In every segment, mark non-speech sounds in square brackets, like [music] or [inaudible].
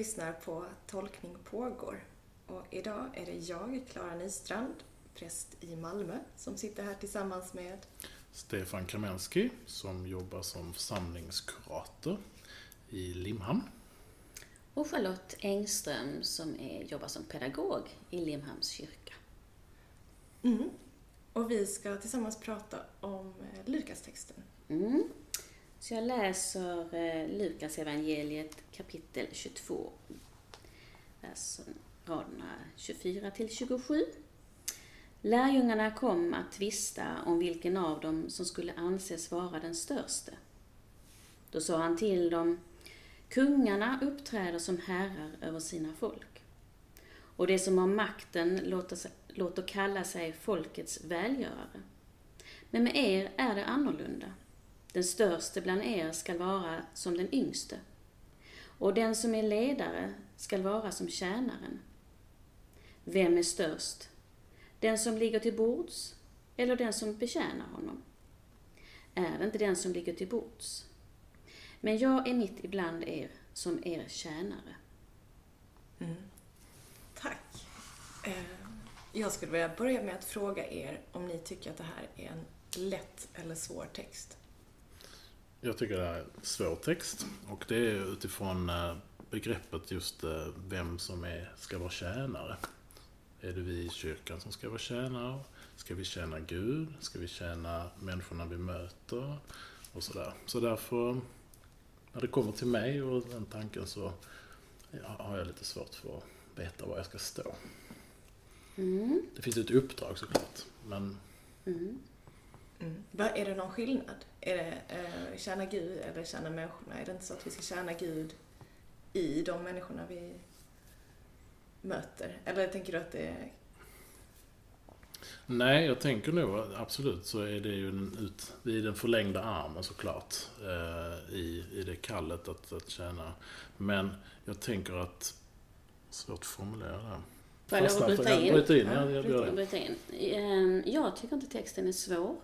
lyssnar på Tolkning pågår. Och idag är det jag, Klara Nystrand, präst i Malmö, som sitter här tillsammans med Stefan Kremenski som jobbar som församlingskurator i Limhamn. Och Charlotte Engström som är, jobbar som pedagog i Limhamns kyrka. Mm. Och vi ska tillsammans prata om eh, Lukastexten. Mm. Så jag läser eh, Lukas evangeliet kapitel 22, vers raderna 24 till 27. Lärjungarna kom att tvista om vilken av dem som skulle anses vara den störste. Då sa han till dem, kungarna uppträder som herrar över sina folk. Och de som har makten låter, låter kalla sig folkets välgörare. Men med er är det annorlunda. Den störste bland er skall vara som den yngste, och den som är ledare skall vara som tjänaren. Vem är störst? Den som ligger till bords eller den som betjänar honom? Är det inte den som ligger till bords? Men jag är mitt ibland er som er tjänare. Mm. Tack. Eh, jag skulle vilja börja med att fråga er om ni tycker att det här är en lätt eller svår text. Jag tycker det är en svår text och det är utifrån eh, begreppet just eh, vem som är, ska vara tjänare. Är det vi i kyrkan som ska vara tjänare? Ska vi tjäna Gud? Ska vi tjäna människorna vi möter? Och sådär. Så därför, när det kommer till mig och den tanken så har jag lite svårt för att veta var jag ska stå. Mm. Det finns ett uppdrag såklart, men... Mm. Mm. Är det någon skillnad? Är det eh, tjäna Gud eller tjäna människorna? Är det inte så att vi ska tjäna Gud i de människorna vi möter? Eller tänker du att det är... Nej, jag tänker nog absolut så är det ju en ut, i den förlängda armen såklart. Eh, i, I det kallet att, att tjäna. Men jag tänker att... Svårt att formulera det. Får jag lov att bryta in? Bryta in, ja, jag bryta, bryta in. Ehm, jag tycker inte texten är svår.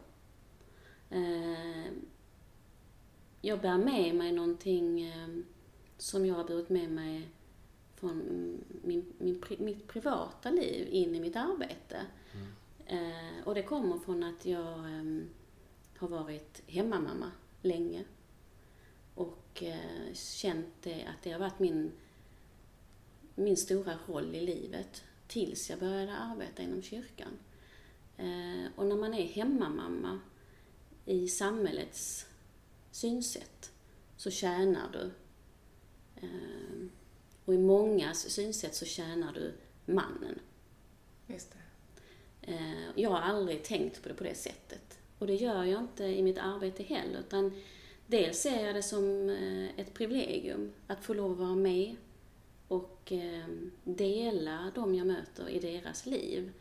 Ehm, jag bär med mig någonting ehm, som jag har burit med mig från min, min, mitt privata liv in i mitt arbete. Mm. Eh, och det kommer från att jag eh, har varit hemmamamma länge. Och eh, känt det, att det har varit min, min stora roll i livet tills jag började arbeta inom kyrkan. Eh, och när man är hemmamamma i samhällets synsätt så tjänar du eh, och i mångas synsätt så tjänar du mannen. Just det. Eh, jag har aldrig tänkt på det på det sättet. Och det gör jag inte i mitt arbete heller. Utan dels ser jag det som eh, ett privilegium att få lov att vara med och eh, dela de jag möter i deras liv.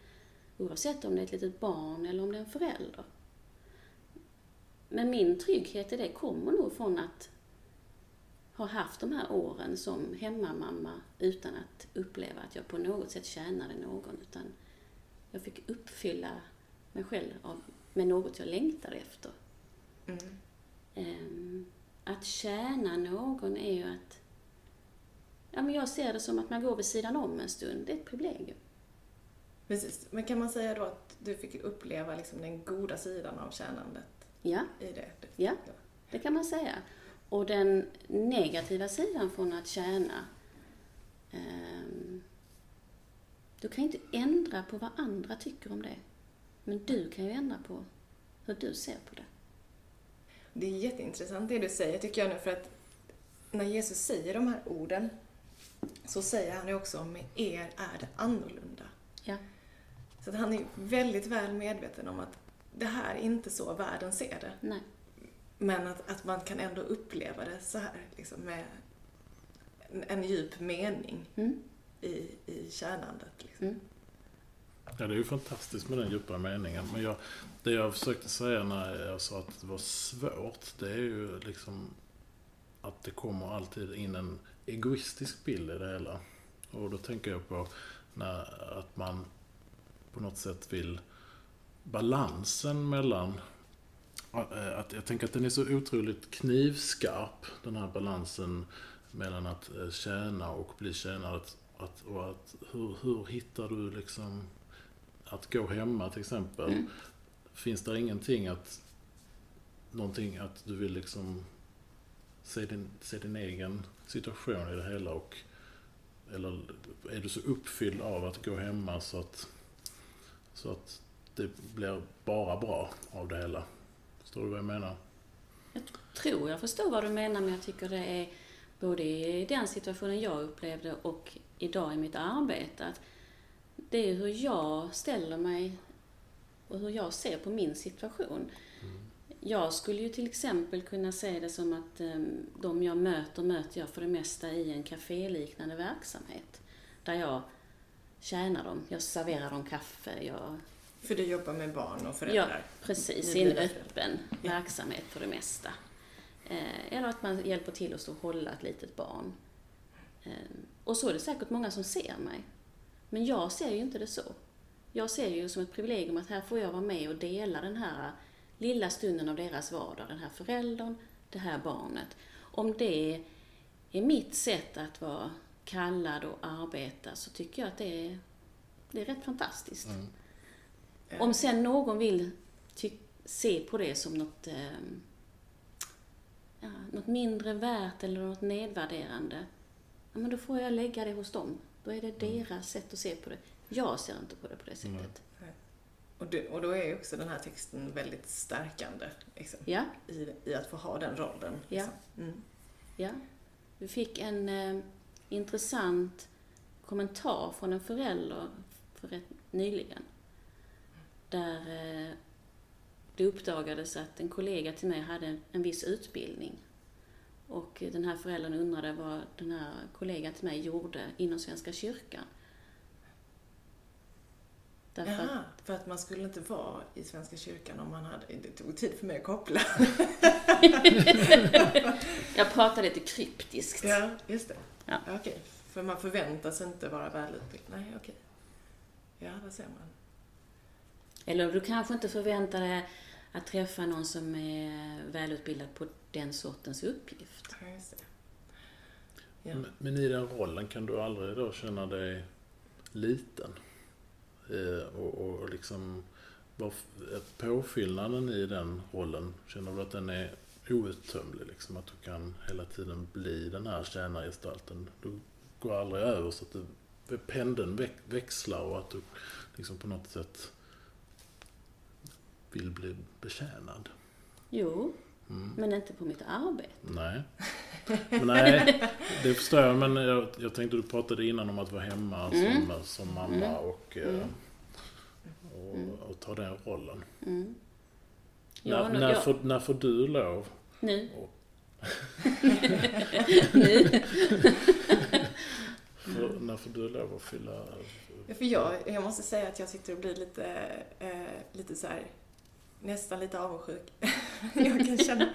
Oavsett om det är ett litet barn eller om det är en förälder. Men min trygghet i det kommer nog från att har haft de här åren som hemmamamma utan att uppleva att jag på något sätt tjänade någon. Utan jag fick uppfylla mig själv av, med något jag längtade efter. Mm. Um, att tjäna någon är ju att... Ja, men jag ser det som att man går vid sidan om en stund. Det är ett privilegium. Precis. Men kan man säga då att du fick uppleva liksom den goda sidan av tjänandet? Ja. I det? Ja, det kan man säga. Och den negativa sidan från att tjäna, um, du kan inte ändra på vad andra tycker om det. Men du kan ju ändra på hur du ser på det. Det är jätteintressant det du säger tycker jag nu för att när Jesus säger de här orden så säger han ju också med er är det annorlunda. Ja. Så att han är väldigt väl medveten om att det här är inte så världen ser det. Nej. Men att, att man kan ändå uppleva det så här, liksom med en, en djup mening mm. i, i tjänandet. Liksom. Mm. Ja, det är ju fantastiskt med den djupa meningen. Men jag, det jag försökte säga när jag sa att det var svårt, det är ju liksom att det kommer alltid in en egoistisk bild i det hela. Och då tänker jag på när, att man på något sätt vill balansen mellan att jag tänker att den är så otroligt knivskarp, den här balansen mellan att eh, tjäna och bli tjänad. Att, att, och att, hur, hur hittar du liksom att gå hemma till exempel? Mm. Finns det ingenting att någonting att du vill liksom se din, se din egen situation i det hela och eller är du så uppfylld av att gå hemma så att så att det blir bara bra av det hela? Förstår du vad jag menar? tror jag förstår vad du menar, men jag tycker det är både i den situationen jag upplevde och idag i mitt arbete, att det är hur jag ställer mig och hur jag ser på min situation. Jag skulle ju till exempel kunna se det som att um, de jag möter, möter jag för det mesta i en kaféliknande verksamhet. Där jag tjänar dem, jag serverar dem kaffe, jag För du jobbar med barn och Ja, föräldrar. precis. Ni I en öppen Ja. verksamhet för det mesta. Eh, eller att man hjälper till att stå och hålla ett litet barn. Eh, och så är det säkert många som ser mig. Men jag ser ju inte det så. Jag ser det ju som ett privilegium att här får jag vara med och dela den här lilla stunden av deras vardag. Den här föräldern, det här barnet. Om det är mitt sätt att vara kallad och arbeta så tycker jag att det är, det är rätt fantastiskt. Mm. Eh, Om sen någon vill se på det som något, eh, ja, något mindre värt eller något nedvärderande, ja, men då får jag lägga det hos dem. Då är det deras sätt att se på det. Jag ser inte på det på det sättet. Och, du, och då är ju också den här texten väldigt stärkande liksom, Ja, i, i att få ha den rollen. Ja. Liksom. Mm. ja. Vi fick en eh, intressant kommentar från en förälder för rätt nyligen. Där eh, det uppdagades att en kollega till mig hade en, viss utbildning. Och den här föräldern undrade vad den här kollegan till mig gjorde inom Svenska kyrkan. Därför Jaha, för att man skulle inte vara i Svenska kyrkan om man hade... Det tog tid för mig att koppla. [laughs] jag pratade lite kryptiskt. ja, just det. Ja. Okej, för man förväntas inte vara välutbildad. Nej, okej. Ja, vad säger man? Eller du kanske inte förväntar dig att träffa någon som är välutbildad på den sortens uppgift. Ja. Ja. Men, men i den rollen kan du aldrig då känna dig liten? Eh, och, och, och liksom, påfyllnaden i den rollen, känner du att den är outtömlig? Liksom, att du kan hela tiden bli den här tjänargestalten? Du går aldrig över så att du, pendeln väx, växlar och att du liksom på något sätt vill bli betjänad? Jo, Mm. men inte på mitt arbete. Nej. Men [laughs] nej, det förstår jag. Men jag, jag tänkte du pratade innan om att vara hemma Mm. som, som mamma Mm. och, eh, Mm. och, och ta den rollen. Mm. Ja, när, nu- när, ja. får, när får du lov? Nu. Och- [laughs] nu. [laughs] För, när får du lov att fylla... För jag, jag måste säga att jag sitter och blir lite, eh, lite så här, nästan lite avundsjuk. [laughs] jag kan känna,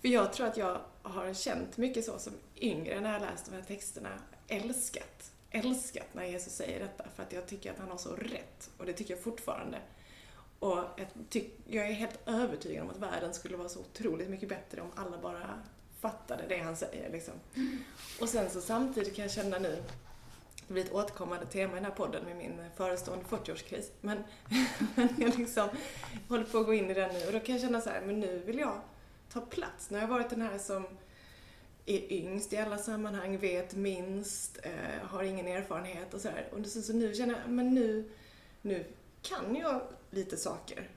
för jag tror att jag har känt mycket så som yngre när jag läst de här texterna. Älskat, älskat när Jesus säger detta för att jag tycker att han har så rätt och det tycker jag fortfarande. Och jag, tyck, jag är helt övertygad om att världen skulle vara så otroligt mycket bättre om alla bara fattade det han säger. Liksom. Och sen så samtidigt kan jag känna nu, det blir ett återkommande tema i den här podden med min förestående 40-årskris. Men, [laughs] men jag liksom håller på att gå in i den nu och då kan jag känna så här, men nu vill jag ta plats. Nu har jag varit den här som är yngst i alla sammanhang, vet minst, eh, har ingen erfarenhet och så här. Och så, så nu känner jag, men nu, nu kan jag lite saker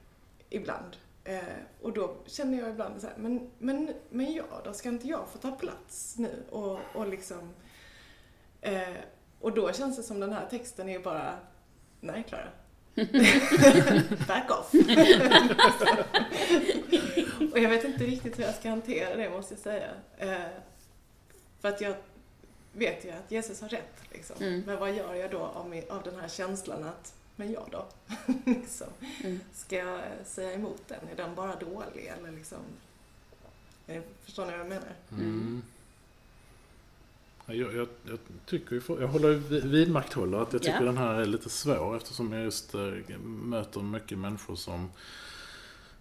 ibland. Eh, och då känner jag ibland så här, men, men, men jag då, ska inte jag få ta plats nu? Och, och liksom... Eh, och då känns det som den här texten är bara, nej Klara. [laughs] Back off. [laughs] och jag vet inte riktigt hur jag ska hantera det måste jag säga. Eh, för att jag vet ju att Jesus har rätt. Liksom. Mm. Men vad gör jag då av, min, av den här känslan att, men jag då? [laughs] liksom. Mm. Ska jag säga emot den? Är den bara dålig eller liksom? Eh, Förstår ni vad jag menar? Mm. Ja, Jag, jag, jag tycker jag håller vidmakthåller att jag tycker Ja. den här är lite svår eftersom jag just eh, möter mycket människor som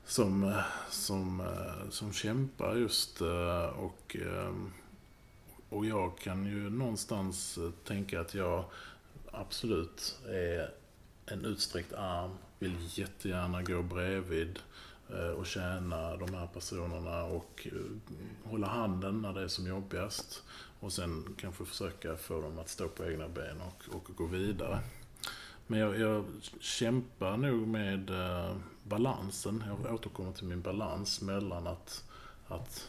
som, eh, som, eh, som kämpar just och, och jag kan ju någonstans tänka att jag absolut är en utsträckt arm, vill jättegärna gå bredvid och tjäna de här personerna och hålla handen när det är som jobbigast. Och sen kanske försöka få dem att stå på egna ben och, och gå vidare. Men jag, jag kämpar nog med eh, balansen. Jag återkommer till min balans mellan att, att,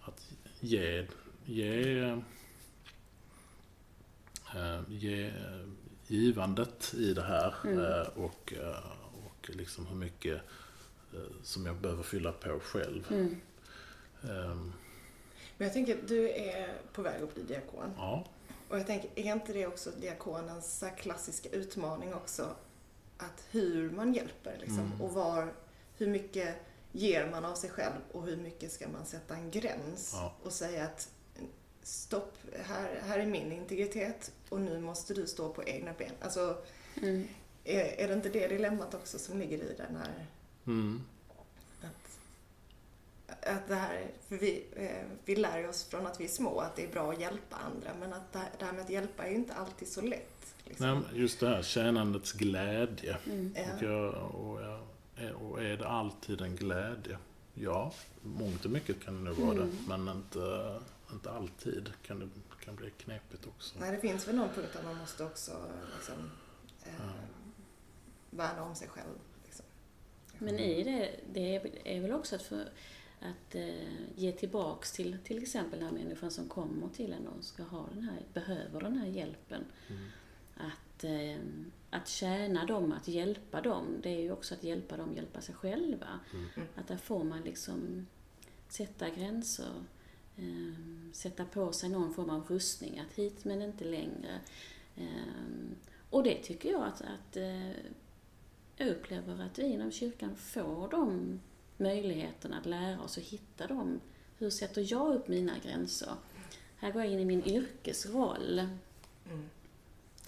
att ge, ge, eh, ge givandet i det här Mm. eh, och, eh, och liksom hur mycket eh, som jag behöver fylla på själv. Mm. Men jag tänker, du är på väg att bli diakon. Ja, Och jag tänker, är inte det också diakonens klassiska utmaning också? Att hur man hjälper liksom. Mm. Och var, hur mycket ger man av sig själv och hur mycket ska man sätta en gräns Ja. och säga att stopp, här, här är min integritet och nu måste du stå på egna ben. Alltså, Mm. är, är det inte det dilemmat också som ligger i den här mm. Att, det här, för vi, eh, vi lär oss från att vi är små att det är bra att hjälpa andra men att det här, det med att hjälpa är ju inte alltid så lätt. Liksom. Nej, just det här tjänandets glädje. Mm. Och, Ja. jag, och, jag, är- och är det alltid en glädje? Ja, mångt och mycket kan det nog vara det. Mm. Men inte, inte alltid. Kan det kan bli knepigt också. Nej, det finns väl någon punkt där man måste också liksom, eh, Ja. värna om sig själv. Liksom. Men i det, det är väl också att, för, att eh, ge tillbaks till till exempel den här människan som kommer till en och ska ha den här, behöver den här hjälpen. Mm. Att, eh, att tjäna dem, att hjälpa dem, det är ju också att hjälpa dem hjälpa sig själva. Mm. Att där får man liksom sätta gränser, eh, sätta på sig någon form av rustning, att hit men inte längre. Eh, och det tycker jag att, att eh, jag upplever att vi inom kyrkan får de möjligheterna att lära oss och hitta dem. Hur sätter jag upp mina gränser? Här går jag in i min yrkesroll Mm.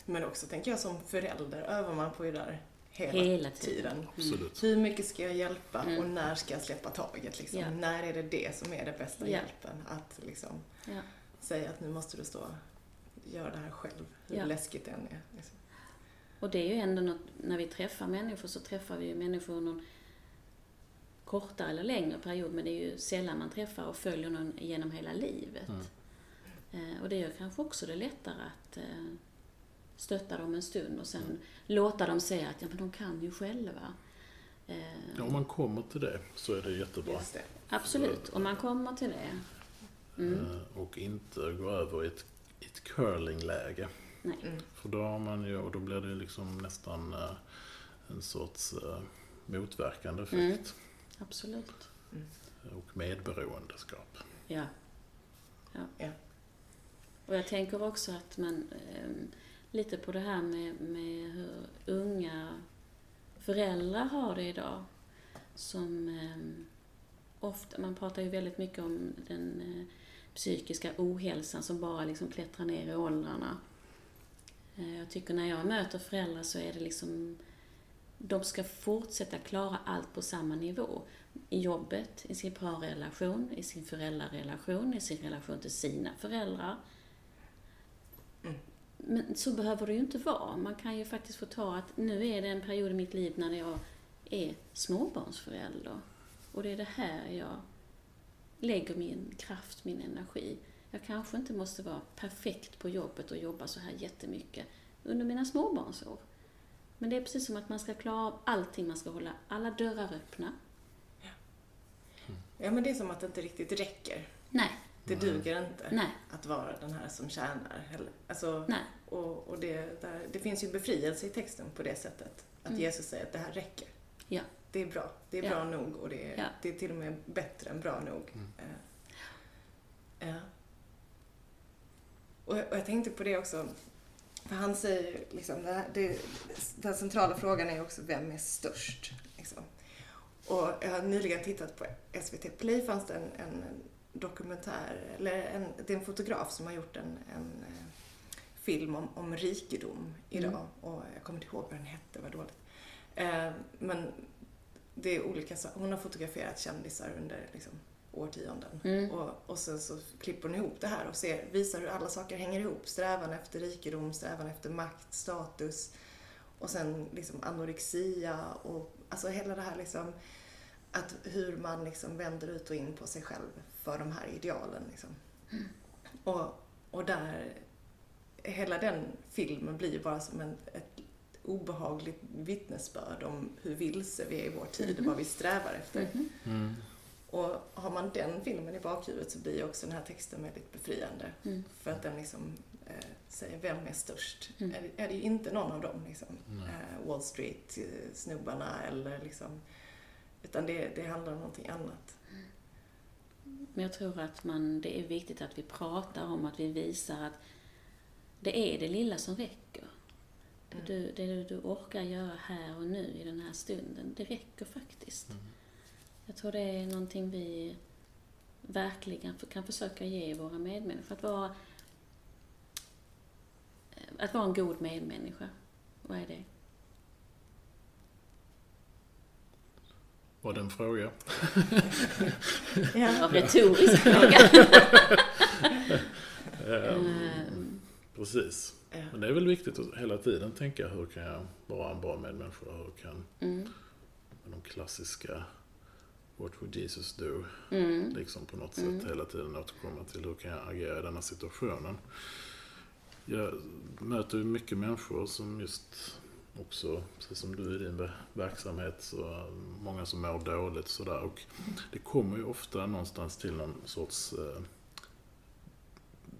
Men också tänker jag som förälder övar man på det där hela, hela tiden. tiden. Absolut. Hur mycket ska jag hjälpa Mm. och när ska jag släppa taget? Liksom? Ja. När är det det som är det bästa Ja. hjälpen? Att liksom Ja. säga att nu måste du stå göra det här själv, hur Ja. läskigt det än är. Liksom. Och det är ju ändå något, när vi träffar människor så träffar vi ju människor någon kortare eller längre period, men det är ju sällan man träffar och följer någon genom hela livet. Mm. Eh, och det gör kanske också det lättare att eh, stötta dem en stund och sen låta dem säga att ja, men de kan ju själva. Eh, Ja, om man kommer till det så är det jättebra. Just det. Absolut, om man kommer till det. Mm. Och inte gå över i ett, ett curlingläge. Mm. För då har man ju, och då blir det liksom nästan en sorts motverkande effekt. Absolut. Och medberoendeskap. Ja. ja. Ja. Och jag tänker också att man, ehm, lite på det här med, med hur unga föräldrar har det idag. Som ehm, ofta, man pratar ju väldigt mycket om den eh, psykiska ohälsan som bara liksom klättrar ner i åldrarna. Eh, jag tycker när jag möter föräldrar så är det liksom, de ska fortsätta klara allt på samma nivå. I jobbet, i sin parrelation, i sin föräldrarelation, i sin relation till sina föräldrar. Mm. Men så behöver det ju inte vara. Man kan ju faktiskt få ta att nu är det en period i mitt liv när jag är småbarnsförälder. Och det är det här jag lägger min kraft, min energi. Jag kanske inte måste vara perfekt på jobbet och jobba så här jättemycket under mina småbarnsår. Men det är precis som att man ska klara av allting, man ska hålla alla dörrar öppna. Ja, men det är som att det inte riktigt räcker. Nej, Det Nej. duger inte nej, att vara den här som tjänar. Alltså, nej. och, och det, där, det finns ju befrielse i texten på det sättet. Att Mm. Jesus säger att det här räcker. Ja. Det är bra. Det är Ja. bra nog och det är, Ja. det är till och med bättre än bra nog. Mm. Ja. Och, jag- och jag tänkte på det också. För han säger liksom, det, det, den centrala frågan är också vem är störst? Liksom. Och jag har nyligen tittat på SVT Play fanns det en, en dokumentär, eller en, det är en fotograf som har gjort en, en eh, film om, om rikedom idag. Mm. Och jag kommer inte ihåg vad den hette, vad dåligt. Eh, men det är olika, hon har fotograferat kändisar under liksom, årtionden. Mm. Och, och sen så klipper hon ihop det här och ser, visar hur alla saker hänger ihop. Strävan efter rikedom, strävan efter makt, status och sen liksom anorexia och alltså hela det här liksom att hur man liksom vänder ut och in på sig själv för de här idealen. Liksom. Och, och där, hela den filmen blir bara som en, ett obehagligt vittnesbörd om hur vilse vi är i vår tid och vad vi strävar efter. Mhm. Mm. Och har man den filmen i bakhuvudet så blir också den här texten väldigt befriande. Mm. För att den liksom eh, säger vem är störst? Mm. Är, det- är det ju inte någon av dem, liksom. Eh, Wall Street-snubbarna eller liksom utan det, det handlar om någonting annat. Men jag tror att man, det är viktigt att vi pratar om att vi visar att det är det lilla som räcker. Mm. Du, det du, du orkar göra här och nu i den här stunden, det räcker faktiskt. Mm. Jag tror det är någonting vi verkligen kan försöka ge våra medmänniskor. Att vara, att vara en god medmänniska. Vad är det? Var det en fråga? [laughs] Ja, retorisk fråga. [laughs] Eh, Ehm, Precis. Ja. Men det är väl viktigt att hela tiden tänka hur kan jag vara en bra medmänniska? Hur kan mm, de klassiska What would Jesus do? mm, Liksom på något sätt Mm. hela tiden återkomma till hur kan jag agera i denna situationen. Jag möter ju mycket människor som just också, precis som du i din ver- verksamhet, så många som mår dåligt sådär. Och det kommer ju ofta någonstans till någon sorts eh,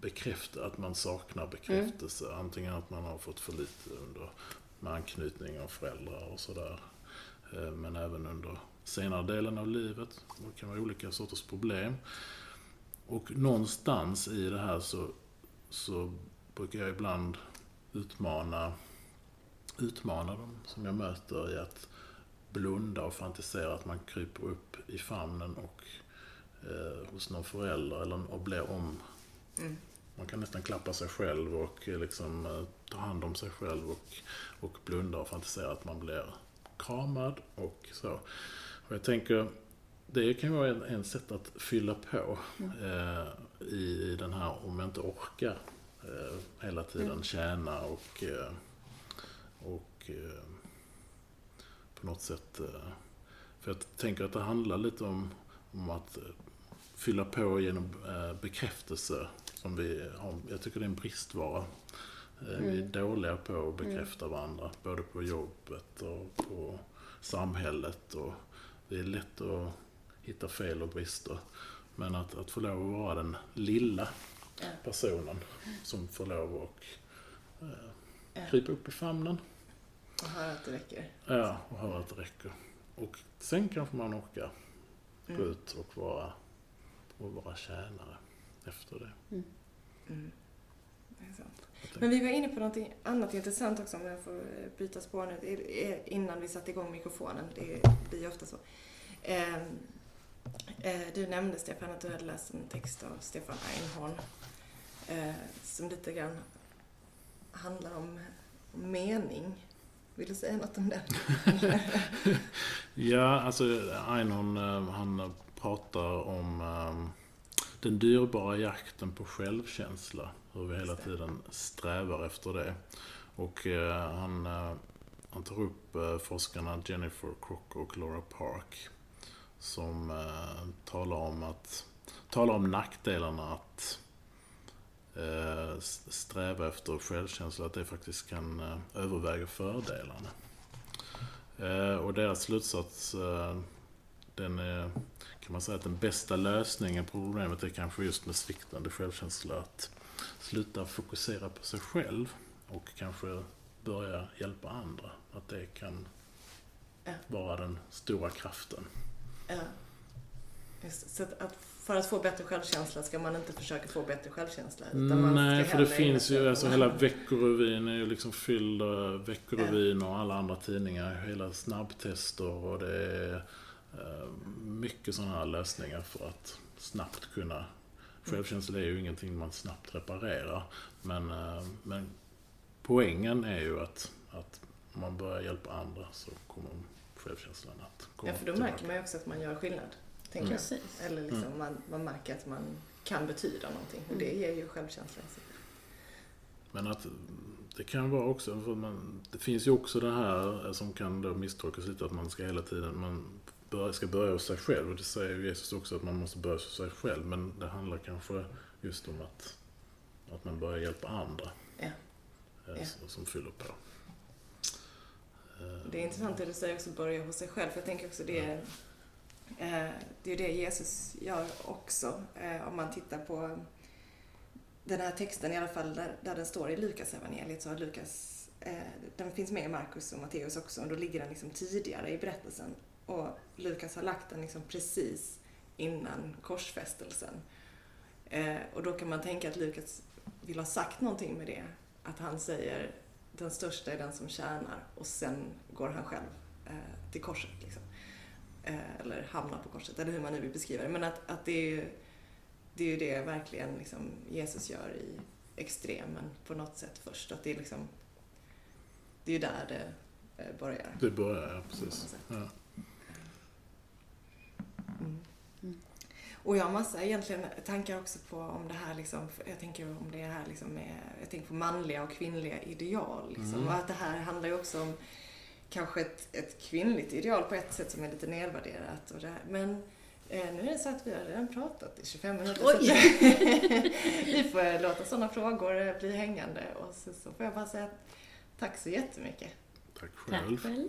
bekräfta, att man saknar bekräftelse. Antingen att man har fått för lite under med anknytning av föräldrar och sådär. Eh, Men även under senare delen av livet. Det kan vara olika sorters problem. Och någonstans i det här så, så brukar jag ibland utmana, utmana dem som jag möter i att blunda och fantisera att man kryper upp i famnen och eh, hos någon förälder eller, och blir om Mm. man kan nästan klappa sig själv och liksom eh, ta hand om sig själv och, och blunda och fantisera att man blir kramad och så. Och jag tänker, det kan vara en, en sätt att fylla på eh, i den här, om jag inte orkar eh, hela tiden Mm. tjäna och, eh, och eh, på något sätt, eh, för jag tänker att det handlar lite om, om att eh, fylla på genom bekräftelse som vi har. Jag tycker det är en bristvara. Eh, Vi är Mm. dåliga på att bekräfta varandra, både på jobbet och på samhället. Och det är lätt att hitta fel och brister. Men att, att få lov att vara den lilla Ja. personen som får lov att eh, Ja. krypa upp i famnen. Och höra att det räcker. Ja, och höra att det räcker. Och sen kanske man orkar gå Mm. ut och vara, och vara tjänare efter det. Mm. Men vi var inne på någonting annat intressant också om jag får eh, byta spår nu. Innan vi satte igång mikrofonen. Det blir ju ofta så. Ehm, eh, Du nämnde Stefan att du hade läst en text av Stefan Einhorn eh, som lite grann handlar om mening. Vill du säga något om den? [laughs] Ja, alltså Einhorn han pratar om eh, den dyrbara jakten på självkänsla. Hur vi hela tiden strävar efter det. Och eh, han, eh, han tar upp eh, forskarna Jennifer Crocker och Laura Park. Som talar om att talar om nackdelarna att sträva efter självkänsla. Att det faktiskt kan överväga fördelarna. Och deras slutsats, den är, kan man säga att den bästa lösningen på problemet är kanske just med sviktande självkänsla. Att sluta fokusera på sig själv och kanske börja hjälpa andra. Att det kan Ja. vara den stora kraften. Ja. Så att, att för att få bättre självkänsla ska man inte försöka få bättre självkänsla. Nej, för det finns ju, alltså hela Veckorevyn är ju liksom fylld Veckorevyn och alla andra tidningar. Hela snabbtester och det är eh, mycket sådana här lösningar för att snabbt kunna... Självkänsla är ju ingenting man snabbt reparerar. Men, eh, men poängen är ju att, att om man börjar hjälpa andra så kommer självkänslan att komma Ja, för då tillbaka. märker man ju också att man gör skillnad. tänker jag. Precis. Eller liksom man, man märker att man kan betyda någonting och det ger ju självkänsla. i sig. Men att det kan vara också, för man, det finns ju också det här som kan då misstolkas lite att man ska hela tiden, man ska börja hos sig själv. Och det säger Jesus också att man måste börja hos sig själv. Men det handlar kanske just om att, att man börjar hjälpa andra. Ja. eh, Ja. Som, som fyller på. Det är intressant det du säger också, börja hos sig själv. För jag tänker också det är, eh, det är det Jesus gör också. Eh, om man tittar på den här texten i alla fall där, där den står i Lukas evangeliet så har Lukas, den finns med i Markus och Matteus också och då ligger den liksom tidigare i berättelsen. Och Lukas har lagt den liksom precis innan korsfästelsen. Eh, och då kan man tänka att Lukas vill ha sagt någonting med det. Att han säger den största är den som tjänar och sen går han själv eh, till korset. Liksom. Eh, eller hamnar på korset, eller hur man nu vill beskriva det. Men att, att det, är ju, det är ju det verkligen liksom Jesus gör i extremen på något sätt först. Att det är liksom, det är ju där det eh, börjar. Det börjar, ja precis. Ja. Mm. Och jag har massa egentligen tankar också på om det här liksom, jag tänker om det här liksom med, jag tänker på manliga och kvinnliga ideal liksom. Mm. Och att det här handlar ju också om kanske ett, ett kvinnligt ideal på ett sätt som är lite nedvärderat och det här. Men eh, nu är det så att vi har redan pratat i 25 minuter så Oj. [laughs] vi får låta sådana frågor eh, bli hängande och så, så får jag bara säga tack så jättemycket. Tack själv. Tack själv.